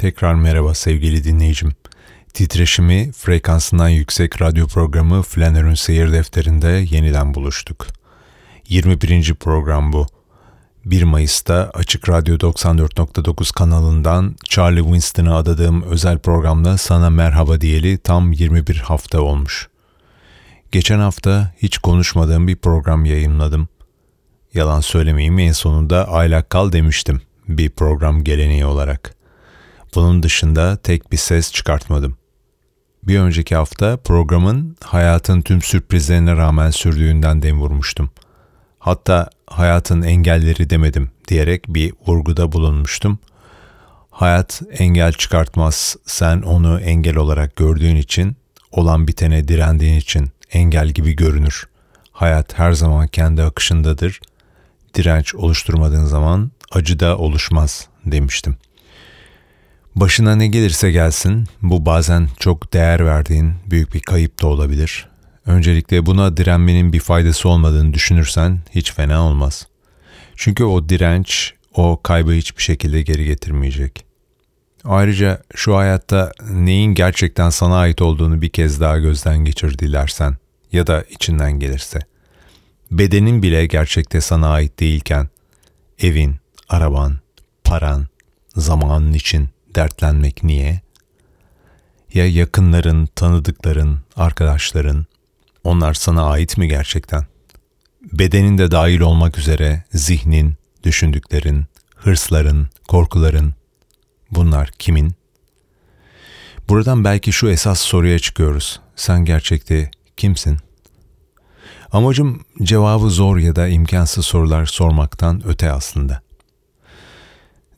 Tekrar merhaba sevgili dinleyicim. Titreşimi frekansından yüksek radyo programı Flanner'ın seyir defterinde yeniden buluştuk. 21. program bu. 1 Mayıs'ta Açık Radyo 94.9 kanalından Charlie Winston'a adadığım özel programda sana merhaba diyeli tam 21 hafta olmuş. Geçen hafta hiç konuşmadığım bir program yayınladım. Yalan söylemeyeyim en sonunda aylak kal demiştim bir program geleneği olarak. Bunun dışında tek bir ses çıkartmadım. Bir önceki hafta programın hayatın tüm sürprizlerine rağmen sürdüğünden dem vurmuştum. Hatta hayatın engelleri demedim diyerek bir vurguda bulunmuştum. Hayat engel çıkartmaz, sen onu engel olarak gördüğün için, olan bitene direndiğin için engel gibi görünür. Hayat her zaman kendi akışındadır. Direnç oluşturmadığın zaman acı da oluşmaz demiştim. Başına ne gelirse gelsin, bu bazen çok değer verdiğin büyük bir kayıp da olabilir. Öncelikle buna direnmenin bir faydası olmadığını düşünürsen hiç fena olmaz. Çünkü o direnç o kaybı hiçbir şekilde geri getirmeyecek. Ayrıca şu hayatta neyin gerçekten sana ait olduğunu bir kez daha gözden geçir dilersen ya da içinden gelirse. Bedenin bile gerçekte sana ait değilken evin, araban, paran, zamanın için dertlenmek niye? Ya yakınların, tanıdıkların, arkadaşların, onlar sana ait mi gerçekten? Bedenin de dahil olmak üzere zihnin, düşündüklerin, hırsların, korkuların, bunlar kimin? Buradan belki şu esas soruya çıkıyoruz. Sen gerçekte kimsin? Amacım cevabı zor ya da imkansız sorular sormaktan öte aslında.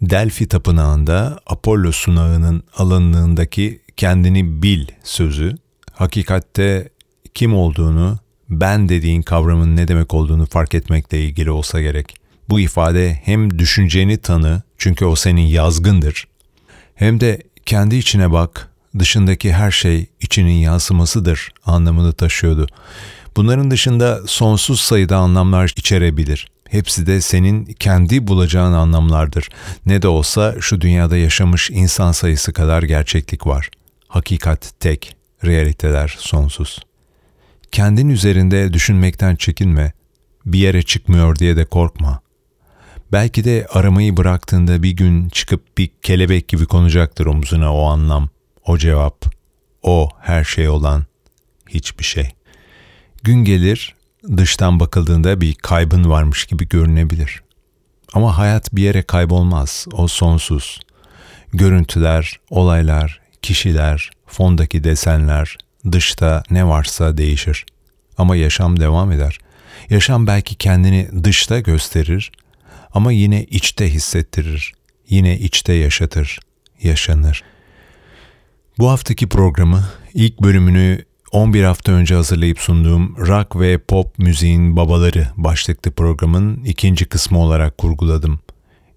Delphi tapınağında Apollo sunağının alınlığındaki kendini bil sözü hakikatte kim olduğunu, ben dediğin kavramın ne demek olduğunu fark etmekle ilgili olsa gerek. Bu ifade hem düşünceni tanı çünkü o senin yazgındır hem de kendi içine bak, dışındaki her şey içinin yansımasıdır anlamını taşıyordu. Bunların dışında sonsuz sayıda anlamlar içerebilir. Hepsi de senin kendi bulacağın anlamlardır. Ne de olsa şu dünyada yaşamış insan sayısı kadar gerçeklik var. Hakikat tek, realiteler sonsuz. Kendin üzerinde düşünmekten çekinme. Bir yere çıkmıyor diye de korkma. Belki de aramayı bıraktığında bir gün çıkıp bir kelebek gibi konacaktır omzuna o anlam, o cevap, o her şey olan hiçbir şey. Gün gelir, dıştan bakıldığında bir kaybın varmış gibi görünebilir. Ama hayat bir yere kaybolmaz, o sonsuz. Görüntüler, olaylar, kişiler, fondaki desenler, dışta ne varsa değişir. Ama yaşam devam eder. Yaşam belki kendini dışta gösterir ama yine içte hissettirir. Yine içte yaşatır, yaşanır. Bu haftaki programı ilk bölümünü 11 hafta önce hazırlayıp sunduğum rock ve pop müziğin babaları başlıklı programın ikinci kısmı olarak kurguladım.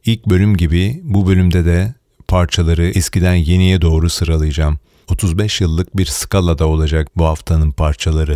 İlk bölüm gibi bu bölümde de parçaları eskiden yeniye doğru sıralayacağım. 35 yıllık bir skalada olacak bu haftanın parçaları.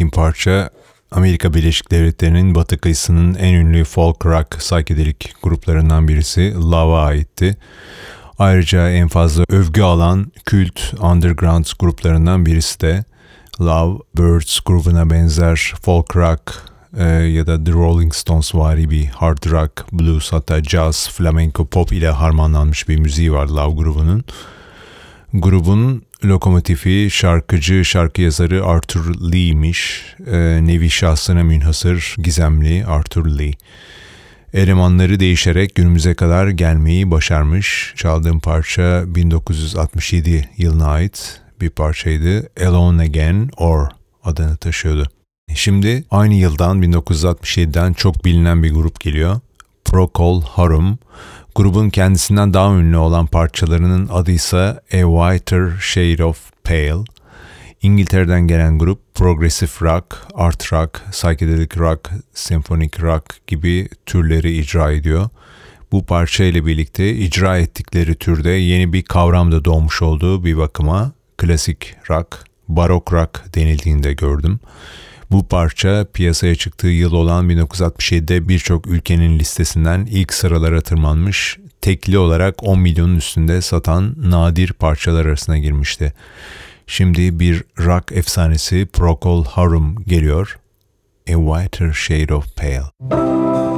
dinlettiğim parça Amerika Birleşik Devletleri'nin batı kıyısının en ünlü folk rock psychedelic gruplarından birisi Love'a aitti. Ayrıca en fazla övgü alan kült underground gruplarından birisi de Love Birds grubuna benzer folk rock e, ya da The Rolling Stones vari bir hard rock, blues hatta jazz, flamenco, pop ile harmanlanmış bir müziği var Love grubunun. Grubun lokomotifi şarkıcı, şarkı yazarı Arthur Lee'miş. E, nevi şahsına münhasır, gizemli Arthur Lee. Elemanları değişerek günümüze kadar gelmeyi başarmış. Çaldığım parça 1967 yılına ait bir parçaydı. Alone Again or adını taşıyordu. Şimdi aynı yıldan 1967'den çok bilinen bir grup geliyor. Procol Harum. Grubun kendisinden daha ünlü olan parçalarının adı ise A Whiter Shade of Pale. İngiltere'den gelen grup progressive rock, art rock, psychedelic rock, symphonic rock gibi türleri icra ediyor. Bu parça ile birlikte icra ettikleri türde yeni bir kavram da doğmuş olduğu bir bakıma klasik rock, barok rock denildiğinde gördüm. Bu parça piyasaya çıktığı yıl olan 1967'de birçok ülkenin listesinden ilk sıralara tırmanmış, tekli olarak 10 milyonun üstünde satan nadir parçalar arasına girmişti. Şimdi bir rock efsanesi Procol Harum geliyor. A Whiter Shade of Pale.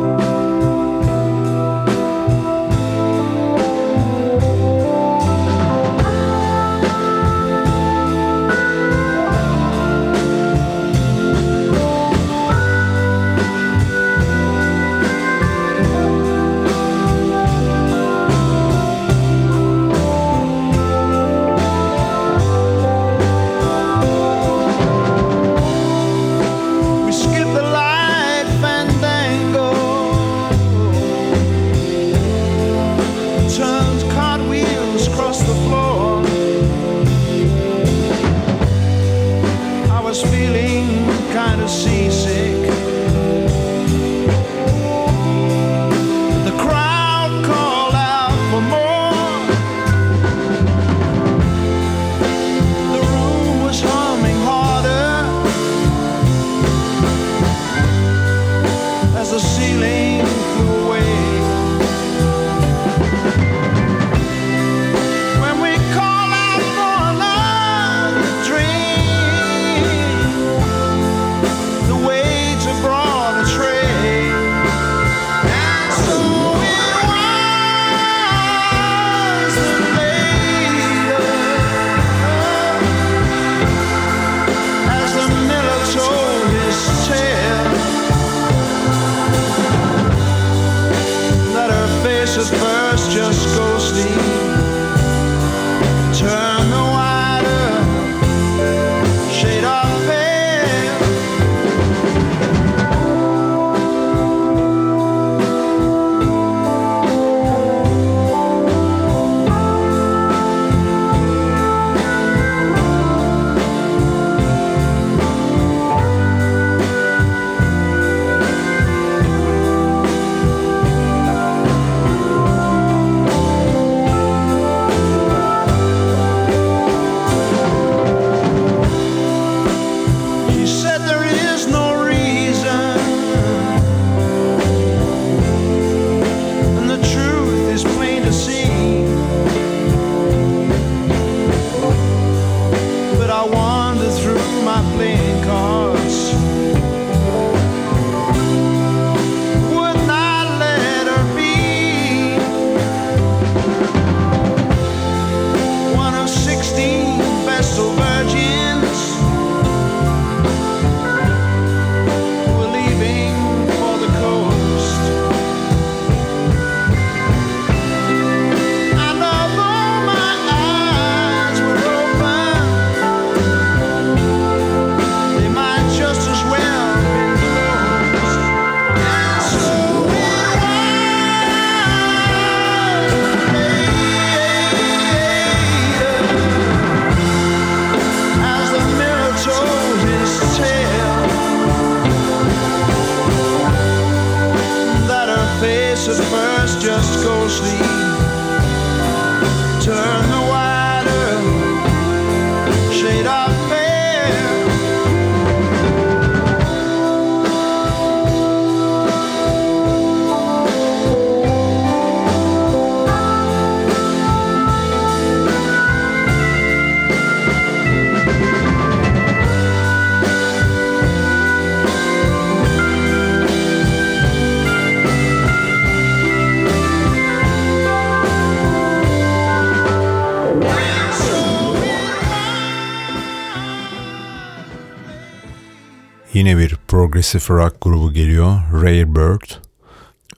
Yine bir progressive rock grubu geliyor. Rare Bird.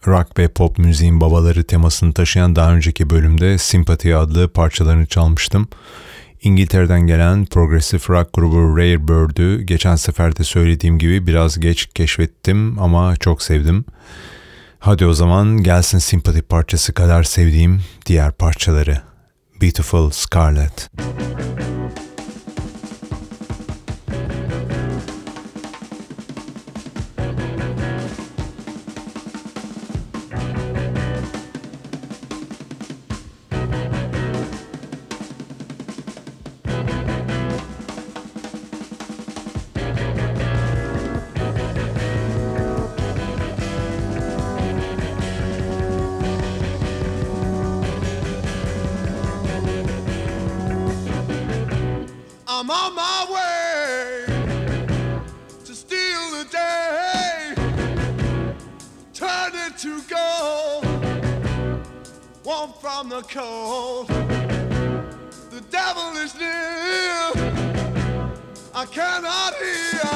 Rock ve pop müziğin babaları temasını taşıyan daha önceki bölümde Sympathy adlı parçalarını çalmıştım. İngiltere'den gelen progressive rock grubu Rare Bird'ü geçen seferde söylediğim gibi biraz geç keşfettim ama çok sevdim. Hadi o zaman gelsin Sympathy parçası kadar sevdiğim diğer parçaları. Beautiful Scarlet. I'm the cold. The devil is near, I cannot hear.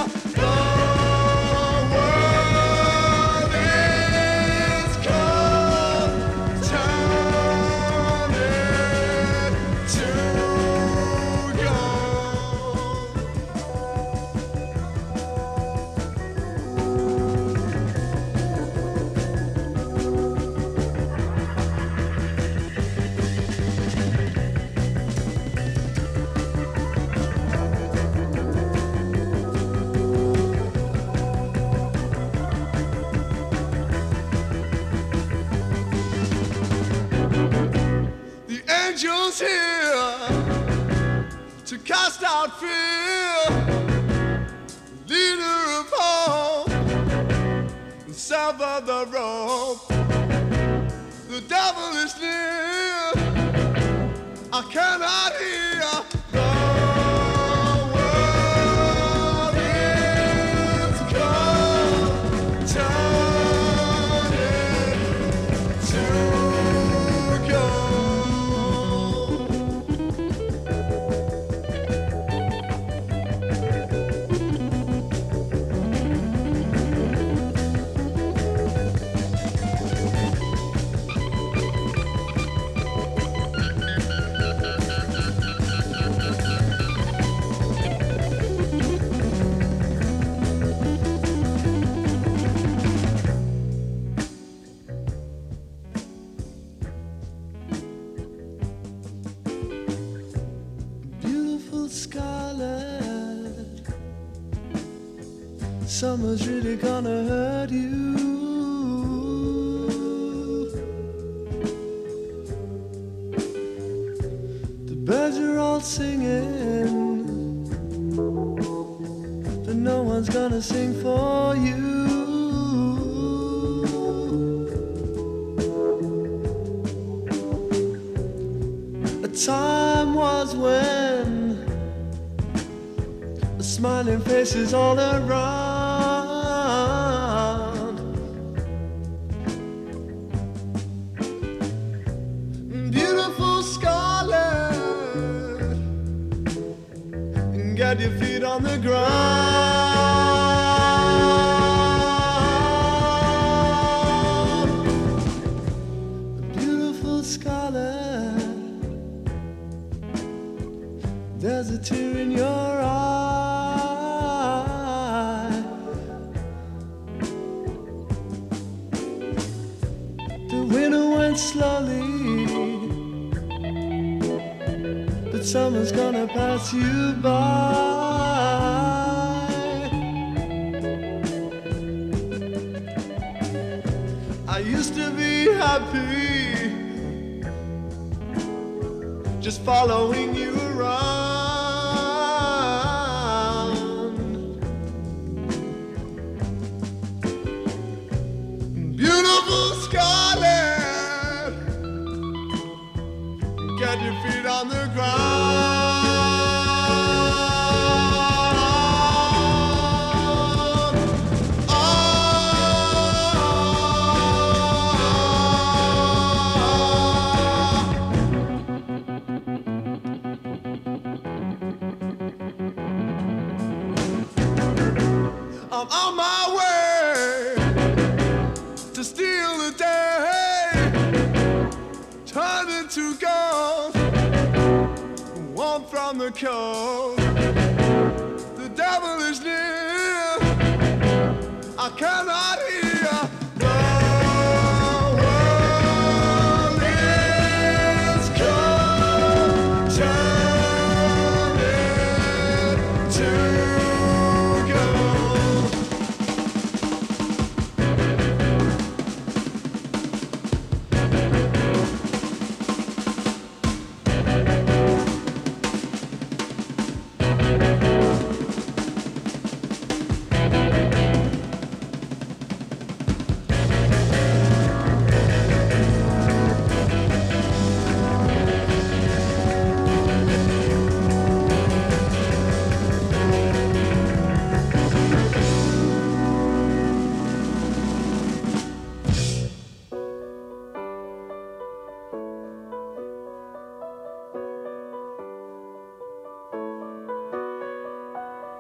Summer's really gonna hurt I used to be happy just following you around. Beautiful Scarlet, get your feet on the ground.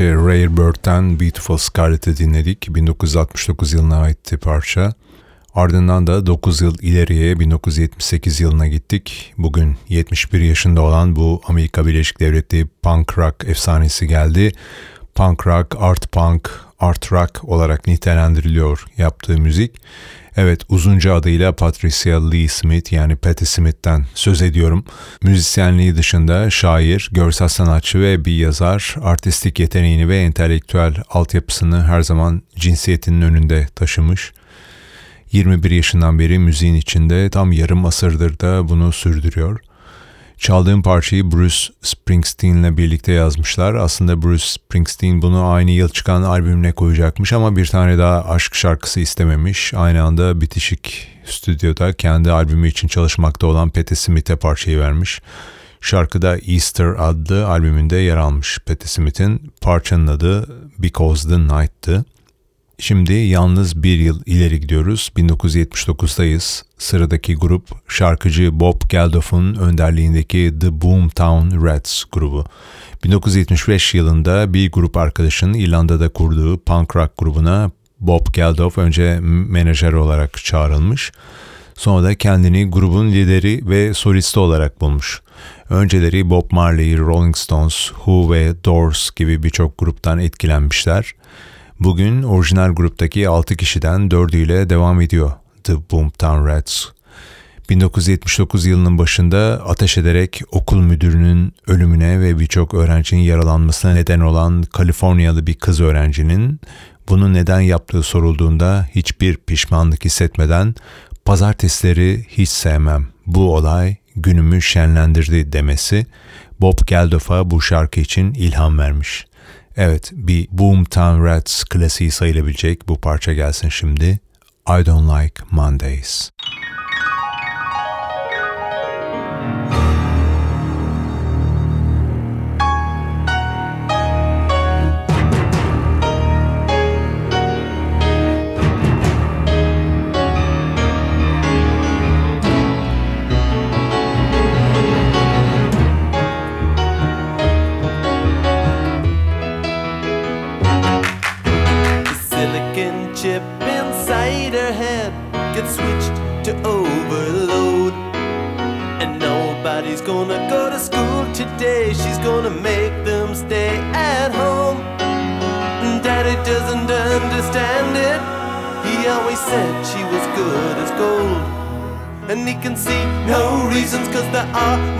Önce Rare Bird'den Beautiful Scarlet'ı dinledik. 1969 yılına aitti parça. Ardından da 9 yıl ileriye 1978 yılına gittik. Bugün 71 yaşında olan bu Amerika Birleşik Devletleri punk rock efsanesi geldi. Punk rock, art punk, art rock olarak nitelendiriliyor yaptığı müzik. Evet uzunca adıyla Patricia Lee Smith yani Patti Smith'ten söz ediyorum. Müzisyenliği dışında şair, görsel sanatçı ve bir yazar, artistik yeteneğini ve entelektüel altyapısını her zaman cinsiyetinin önünde taşımış. 21 yaşından beri müziğin içinde tam yarım asırdır da bunu sürdürüyor. Çaldığım parçayı Bruce Springsteen'le birlikte yazmışlar. Aslında Bruce Springsteen bunu aynı yıl çıkan albümüne koyacakmış ama bir tane daha aşk şarkısı istememiş. Aynı anda bitişik stüdyoda kendi albümü için çalışmakta olan Patti Smith'e parçayı vermiş. Şarkıda Easter adlı albümünde yer almış Patti Smith'in. Parçanın adı Because the Night'tı. Şimdi yalnız bir yıl ileri gidiyoruz. 1979'dayız. Sıradaki grup şarkıcı Bob Geldof'un önderliğindeki The Boomtown Rats grubu. 1975 yılında bir grup arkadaşının İrlanda'da kurduğu punk rock grubuna Bob Geldof önce menajer olarak çağrılmış. Sonra da kendini grubun lideri ve solisti olarak bulmuş. Önceleri Bob Marley, Rolling Stones, Who ve Doors gibi birçok gruptan etkilenmişler. Bugün orijinal gruptaki 6 kişiden 4'üyle devam ediyor The Boomtown Rats. 1979 yılının başında ateş ederek okul müdürünün ölümüne ve birçok öğrencinin yaralanmasına neden olan Kaliforniyalı bir kız öğrencinin bunu neden yaptığı sorulduğunda hiçbir pişmanlık hissetmeden pazartesileri hiç sevmem, bu olay günümü şenlendirdi demesi Bob Geldof'a bu şarkı için ilham vermiş. Evet bir Boomtown Rats klasiği sayılabilecek bu parça gelsin şimdi. I Don't Like Mondays. uh,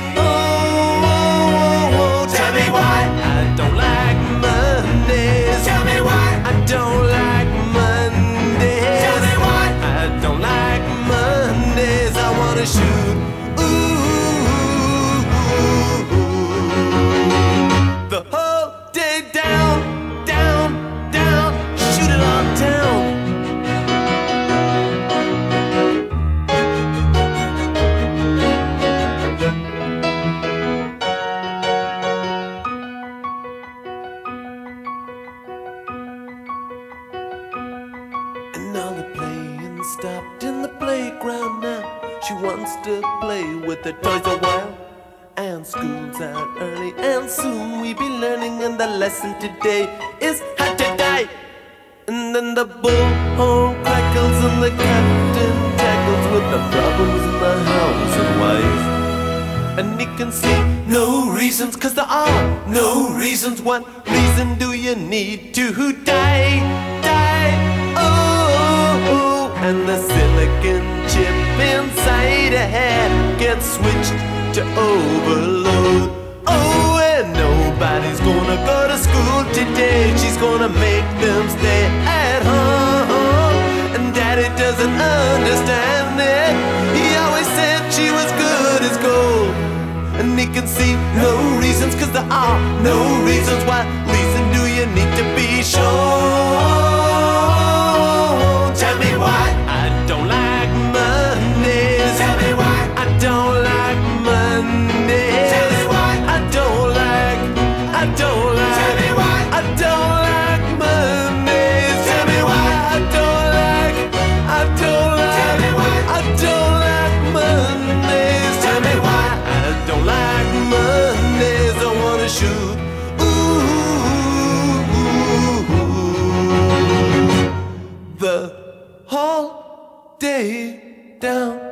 down.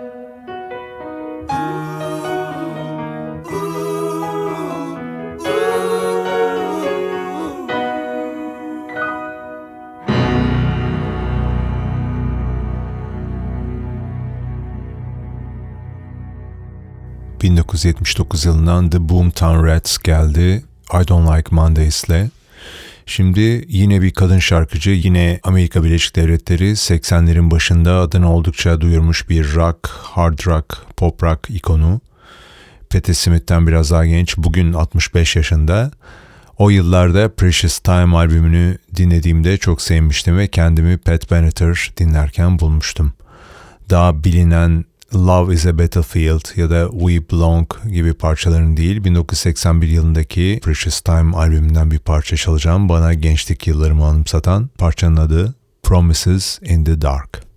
...1979 yılından The Boomtown Rats geldi. I Don't Like Mondays'le Şimdi yine bir kadın şarkıcı, yine Amerika Birleşik Devletleri 80'lerin başında adını oldukça duyurmuş bir rock, hard rock, pop rock ikonu. Pete Smith'ten biraz daha genç, bugün 65 yaşında. O yıllarda Precious Time albümünü dinlediğimde çok sevmiştim ve kendimi Pat Benatar dinlerken bulmuştum. Daha bilinen Love is a Battlefield ya da We Belong gibi parçaların değil 1981 yılındaki Precious Time albümünden bir parça çalacağım. Bana gençlik yıllarımı anımsatan parçanın adı Promises in the Dark.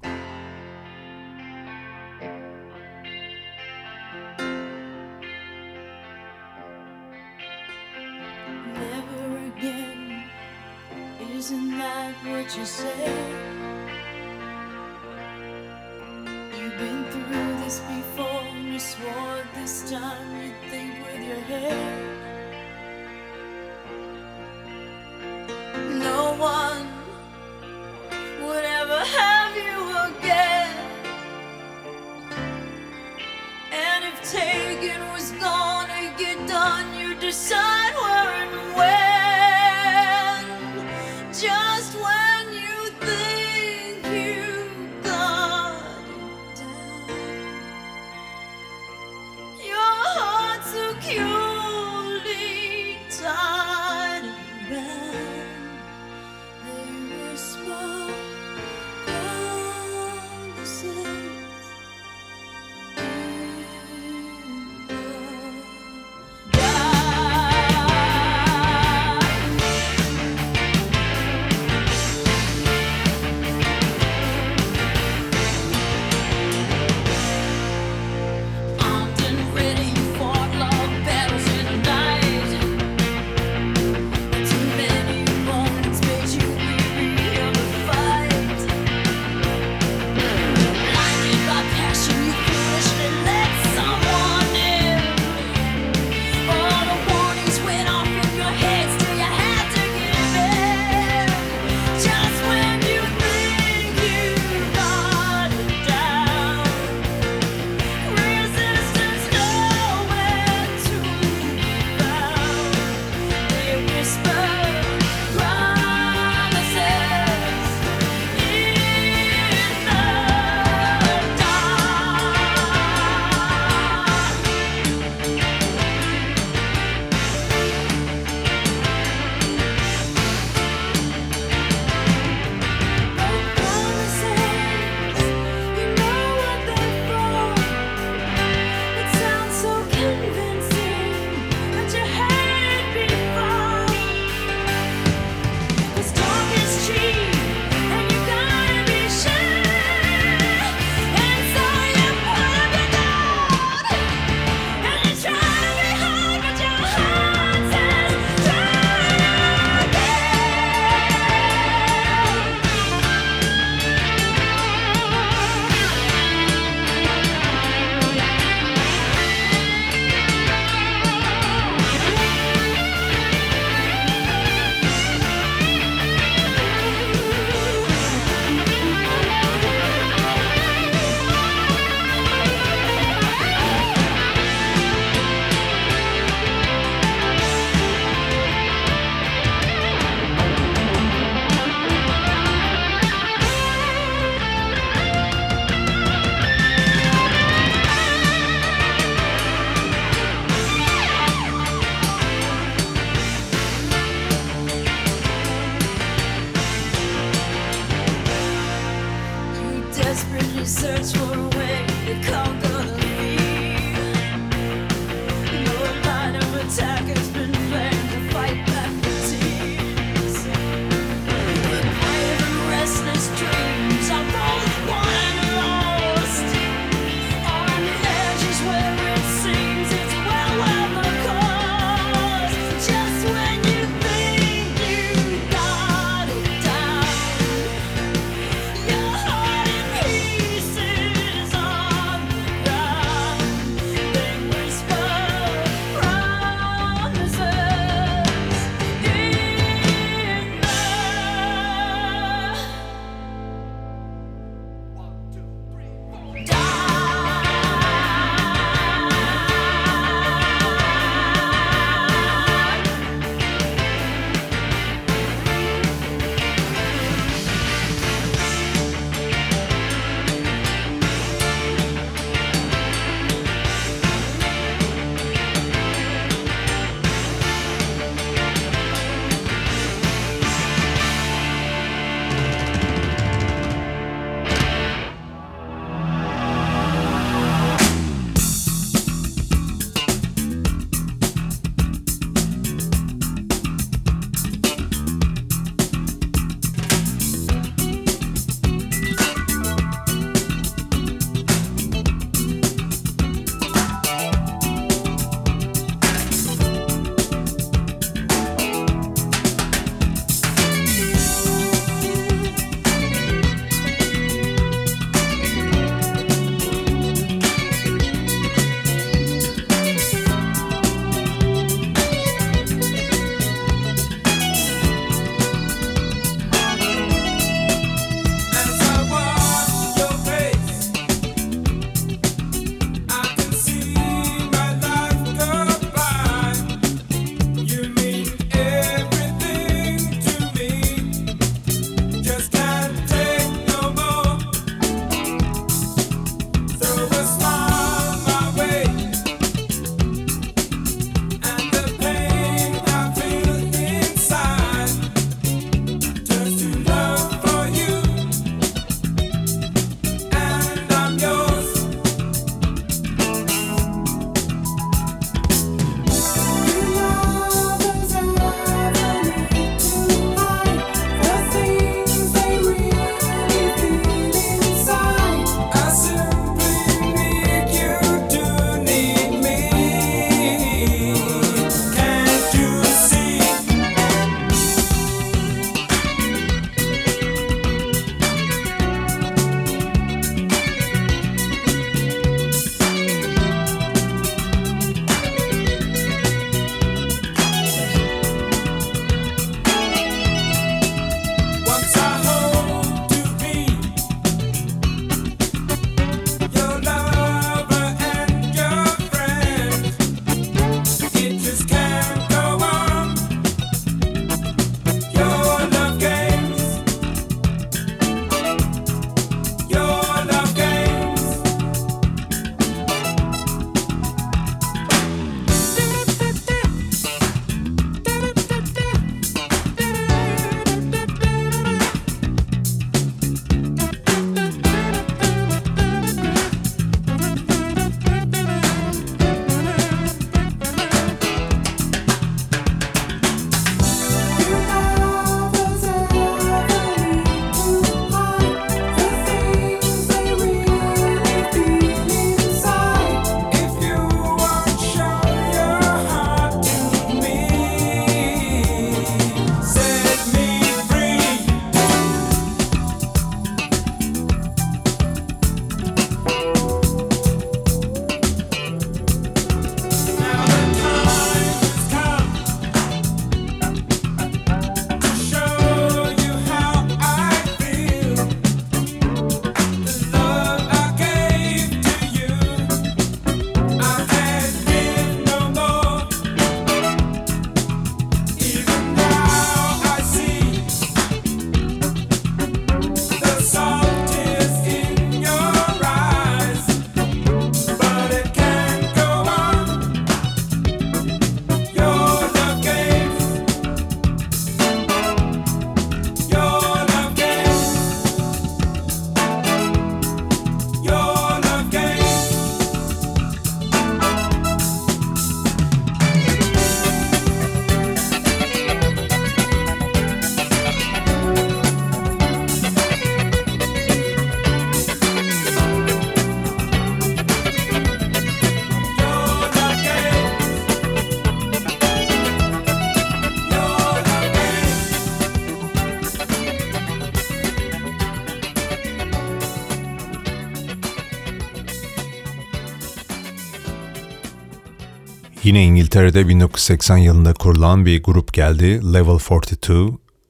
Yine İngiltere'de 1980 yılında kurulan bir grup geldi, Level 42.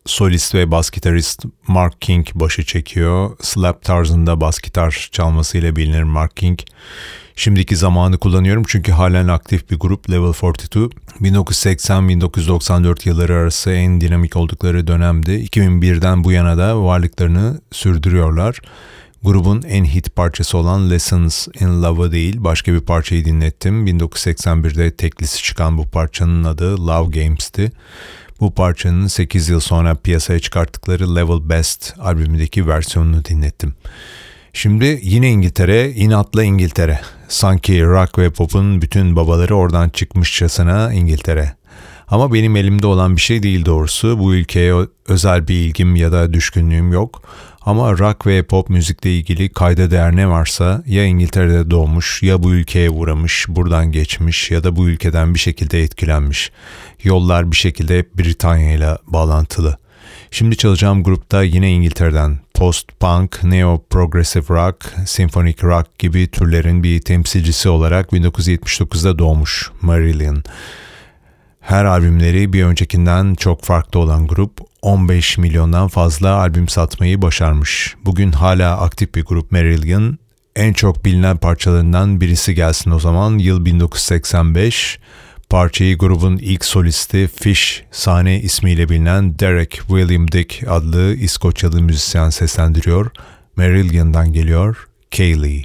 Solist ve bas gitarist Mark King başı çekiyor. Slap tarzında bas gitar çalmasıyla bilinir Mark King. Şimdiki zamanı kullanıyorum çünkü halen aktif bir grup Level 42. 1980-1994 yılları arası en dinamik oldukları dönemde 2001'den bu yana da varlıklarını sürdürüyorlar. Grubun en hit parçası olan Lessons in Love'ı değil başka bir parçayı dinlettim. 1981'de teklisi çıkan bu parçanın adı Love Games'ti. Bu parçanın 8 yıl sonra piyasaya çıkarttıkları Level Best albümündeki versiyonunu dinlettim. Şimdi yine İngiltere, inatla İngiltere. Sanki rock ve pop'un bütün babaları oradan çıkmışçasına İngiltere. Ama benim elimde olan bir şey değil doğrusu. Bu ülkeye özel bir ilgim ya da düşkünlüğüm yok. Ama rock ve pop müzikle ilgili kayda değer ne varsa ya İngiltere'de doğmuş ya bu ülkeye uğramış, buradan geçmiş ya da bu ülkeden bir şekilde etkilenmiş. Yollar bir şekilde Britanya ile bağlantılı. Şimdi çalacağım grupta yine İngiltere'den post-punk, neo-progressive rock, symphonic rock gibi türlerin bir temsilcisi olarak 1979'da doğmuş Marillion. Her albümleri bir öncekinden çok farklı olan grup 15 milyondan fazla albüm satmayı başarmış. Bugün hala aktif bir grup Marillion. En çok bilinen parçalarından birisi gelsin o zaman. Yıl 1985. Parçayı grubun ilk solisti Fish sahne ismiyle bilinen Derek William Dick adlı İskoçyalı müzisyen seslendiriyor. Marillion'dan geliyor Kaylee.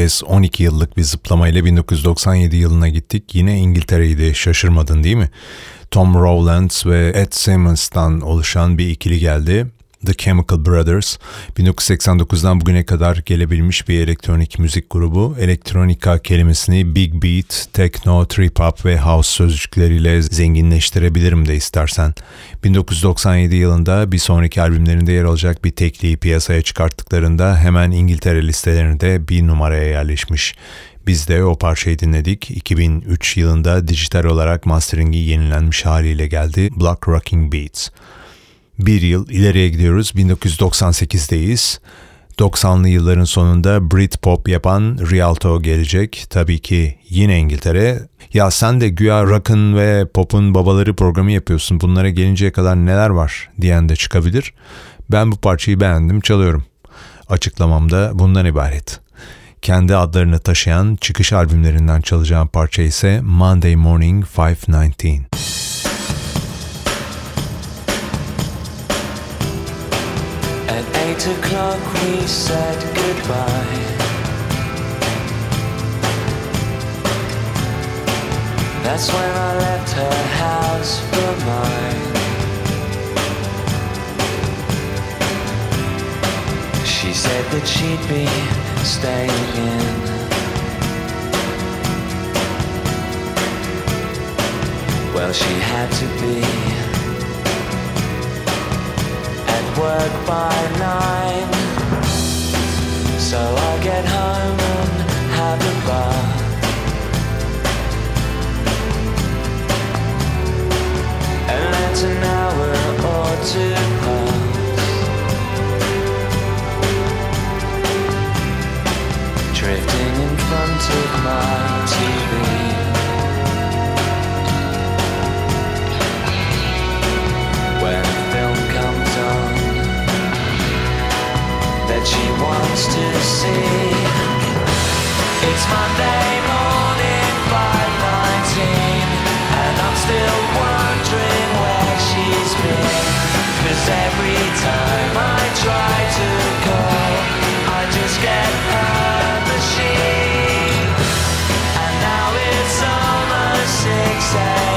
Kez 12 yıllık bir zıplamayla 1997 yılına gittik. Yine İngiltere'ydi şaşırmadın değil mi? Tom Rowlands ve Ed Simmons'tan oluşan bir ikili geldi. The Chemical Brothers 1989'dan bugüne kadar gelebilmiş bir elektronik müzik grubu. Elektronika kelimesini big beat, techno, trip hop ve house sözcükleriyle zenginleştirebilirim de istersen. 1997 yılında bir sonraki albümlerinde yer alacak bir tekliği piyasaya çıkarttıklarında hemen İngiltere listelerinde bir numaraya yerleşmiş. Biz de o parçayı dinledik. 2003 yılında dijital olarak masteringi yenilenmiş haliyle geldi. Block Rocking Beats. Bir yıl ileriye gidiyoruz. 1998'deyiz. 90'lı yılların sonunda Britpop yapan Rialto gelecek. Tabii ki yine İngiltere. Ya sen de güya rock'ın ve pop'un babaları programı yapıyorsun. Bunlara gelinceye kadar neler var diyen de çıkabilir. Ben bu parçayı beğendim, çalıyorum. Açıklamam da bundan ibaret. Kendi adlarını taşıyan çıkış albümlerinden çalacağım parça ise Monday Morning 519. Eight o'clock we said goodbye. That's when I left her house for mine. She said that she'd be staying in. Well, she had to be work by nine. So I get home and have a bath. And let an hour or two pass. Drifting in front of my TV. That she wants to see. It's Monday morning, 519, and I'm still wondering where she's been. Cause every time I try to call, I just get her machine. And now it's almost 6 a.m.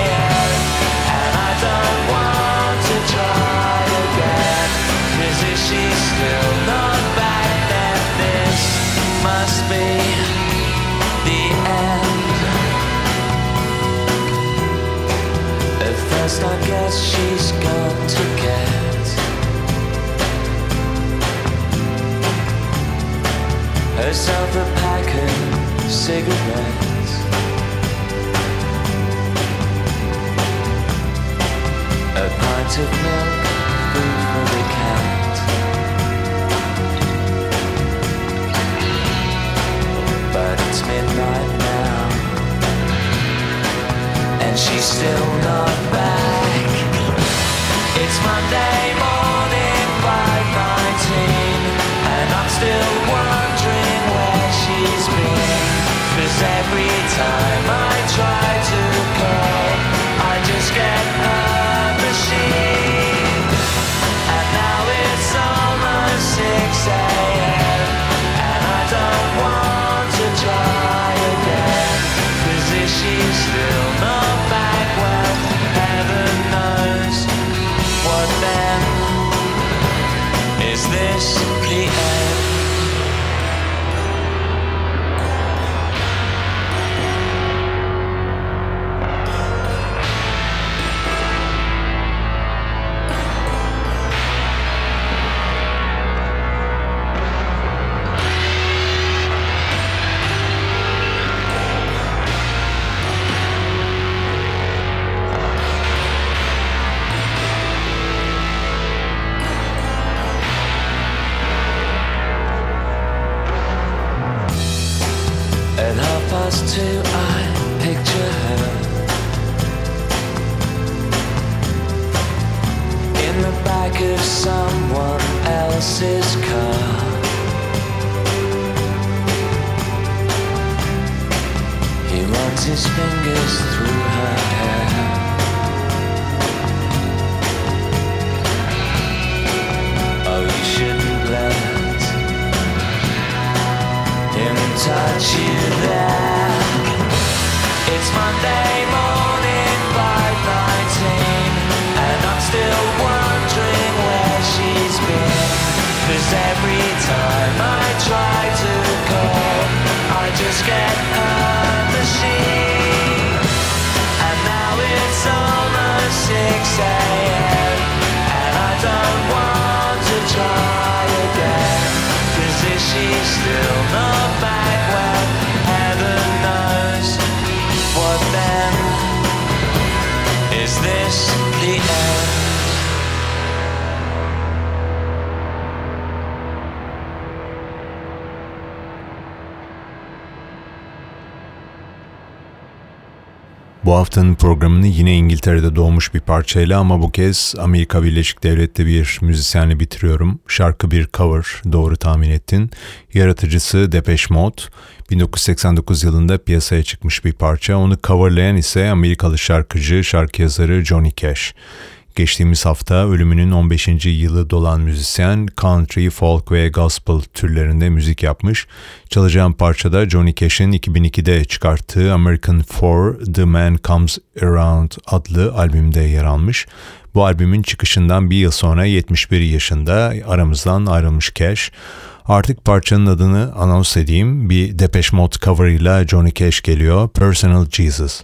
of cigarettes. A pint of milk, But it's midnight now, and she's still not back. It's Monday just get Bu haftanın programını yine İngiltere'de doğmuş bir parçayla ama bu kez Amerika Birleşik Devletleri bir müzisyenle bitiriyorum. Şarkı bir cover, doğru tahmin ettin. Yaratıcısı Depeche Mode. 1989 yılında piyasaya çıkmış bir parça. Onu coverlayan ise Amerikalı şarkıcı, şarkı yazarı Johnny Cash. Geçtiğimiz hafta ölümünün 15. yılı dolan müzisyen country, folk ve gospel türlerinde müzik yapmış. Çalacağım parçada Johnny Cash'in 2002'de çıkarttığı American For The Man Comes Around adlı albümde yer almış. Bu albümün çıkışından bir yıl sonra 71 yaşında aramızdan ayrılmış Cash. Artık parçanın adını anons edeyim. Bir Depeche Mode coverıyla Johnny Cash geliyor. Personal Jesus.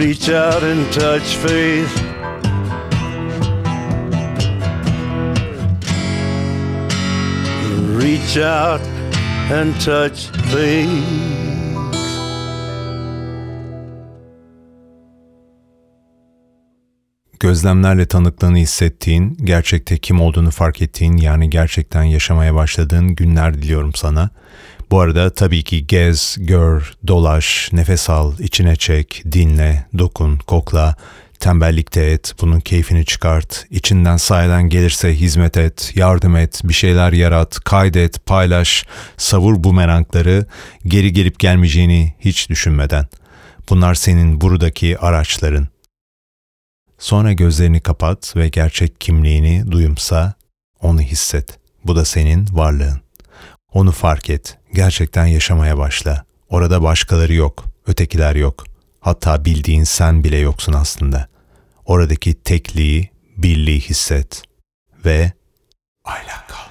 Reach out and touch faith. Reach out and touch faith. gözlemlerle tanıklığını hissettiğin, gerçekte kim olduğunu fark ettiğin yani gerçekten yaşamaya başladığın günler diliyorum sana. Bu arada tabii ki gez, gör, dolaş, nefes al, içine çek, dinle, dokun, kokla, tembellikte et, bunun keyfini çıkart, içinden sayeden gelirse hizmet et, yardım et, bir şeyler yarat, kaydet, paylaş, savur bu merakları, geri gelip gelmeyeceğini hiç düşünmeden. Bunlar senin buradaki araçların. Sonra gözlerini kapat ve gerçek kimliğini duyumsa onu hisset. Bu da senin varlığın. Onu fark et. Gerçekten yaşamaya başla. Orada başkaları yok, ötekiler yok. Hatta bildiğin sen bile yoksun aslında. Oradaki tekliği, birliği hisset ve ayla kal.